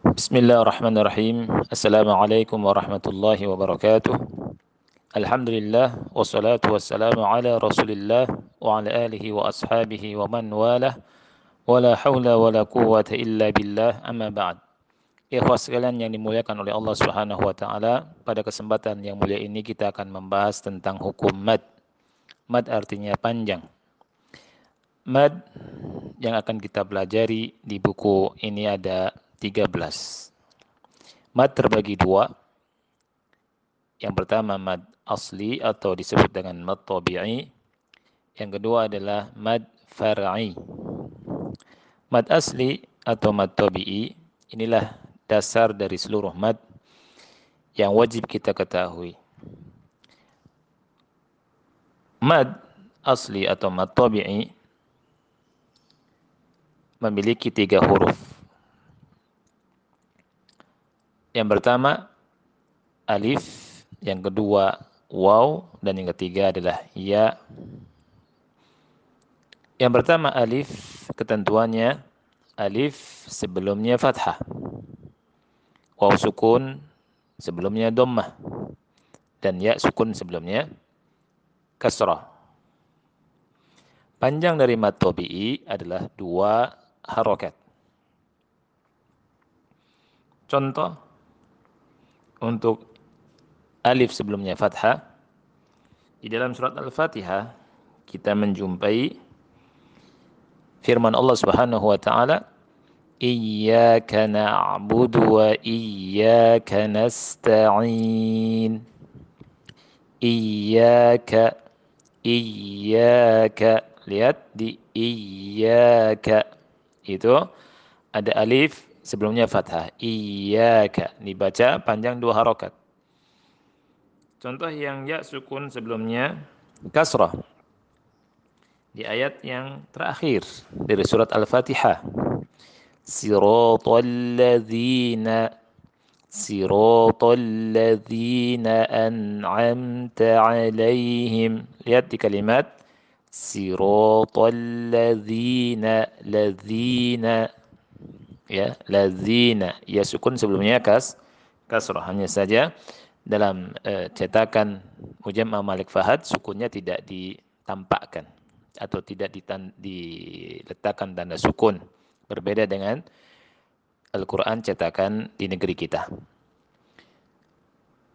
Bismillahirrahmanirrahim. Assalamualaikum warahmatullahi wabarakatuh. Alhamdulillah wassalatu wassalamu ala Rasulillah wa ala alihi wa ashabihi wa man walah. Wala haula wala quwwata illa billah. Amma ba'd. Ikhwas sekalian yang dimuliakan oleh Allah Subhanahu wa taala, pada kesempatan yang mulia ini kita akan membahas tentang hukum mad. Mad artinya panjang. Mad yang akan kita pelajari di buku ini ada 13. Mad terbagi dua. Yang pertama mad asli atau disebut dengan mad tabi'i. Yang kedua adalah mad far'i. Mad asli atau mad tabi'i inilah dasar dari seluruh mad yang wajib kita ketahui. Mad asli atau mad tabi'i memiliki tiga huruf yang pertama alif, yang kedua waw, dan yang ketiga adalah ya. Yang pertama alif, ketentuannya alif sebelumnya fathah. Waw sukun sebelumnya dhammah. Dan ya sukun sebelumnya kasrah. Panjang dari tabi'i adalah dua harokat. Contoh untuk alif sebelumnya fathah. Di dalam surat Al-Fatihah kita menjumpai firman Allah Subhanahu wa taala Iyyaka na'budu wa iyyaka nasta'in. Iyyaka iyyaka lihat di iyyaka itu ada alif sebelumnya fathah. Iyyaka dibaca panjang dua harokat. Contoh yang ya sukun sebelumnya kasrah. Di ayat yang terakhir dari surat Al-Fatihah. Siratal ladzina Siratal ladzina an'amta alaihim. Lihat di kalimat Siratal ladzina ladzina ya lazina. Ya sukun sebelumnya kas kasrah hanya saja dalam uh, cetakan Mujamma Malik Fahad sukunnya tidak ditampakkan atau tidak ditan, diletakkan tanda sukun. Berbeda dengan Al-Qur'an cetakan di negeri kita.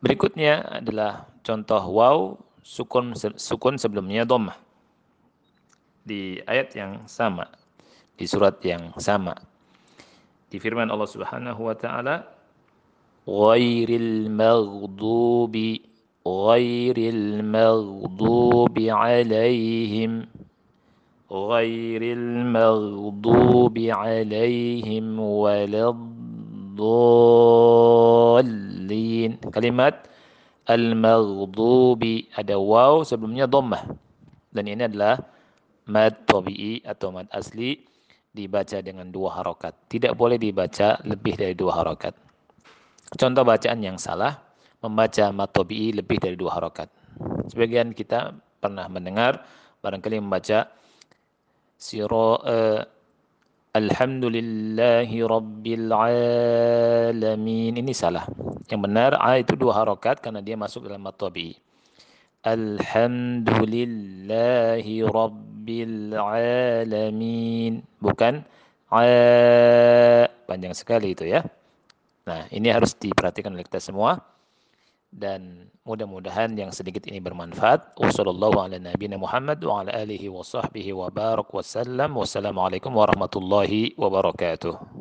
Berikutnya adalah contoh waw sukun sukun sebelumnya dhammah. Di ayat yang sama di surat yang sama di firman Allah Subhanahu wa taala ghairil maghdubi ghairil maghdubi alaihim ghairil maghdubi alaihim waladdallin kalimat al-maghdubi ada waw sebelumnya dhammah dan ini adalah mad tabi'i atau mad asli dibaca dengan dua harokat. Tidak boleh dibaca lebih dari dua harokat. Contoh bacaan yang salah, membaca matobi'i lebih dari dua harokat. Sebagian kita pernah mendengar, barangkali membaca siro uh, Alhamdulillahi Rabbil Alamin. Ini salah. Yang benar, A itu dua harokat karena dia masuk dalam matobi'i. Alhamdulillahi Rabbil Alamin. Bukan panjang sekali itu ya. Nah, ini harus diperhatikan oleh kita semua. Dan mudah-mudahan yang sedikit ini bermanfaat. Wassalamualaikum warahmatullahi wabarakatuh.